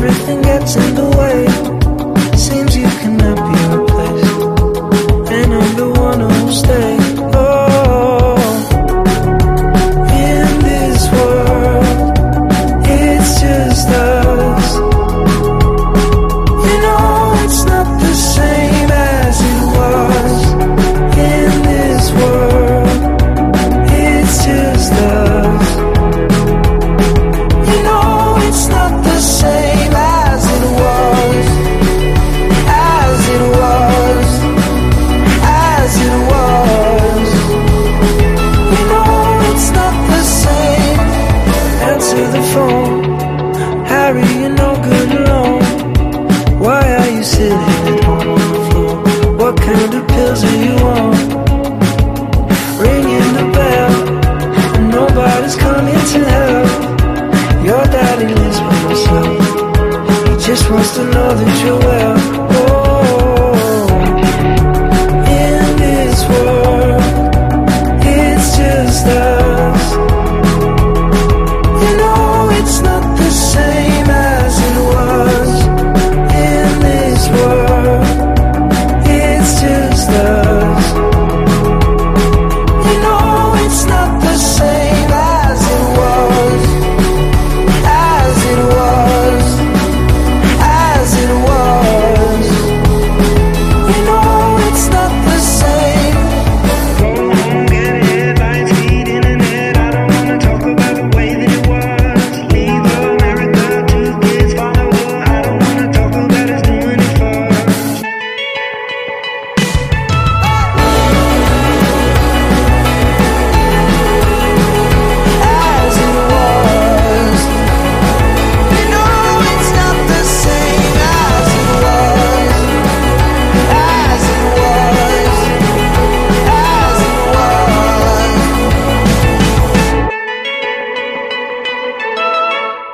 بتنگ سندو آئے نو بارش کھانے سے اس مسلم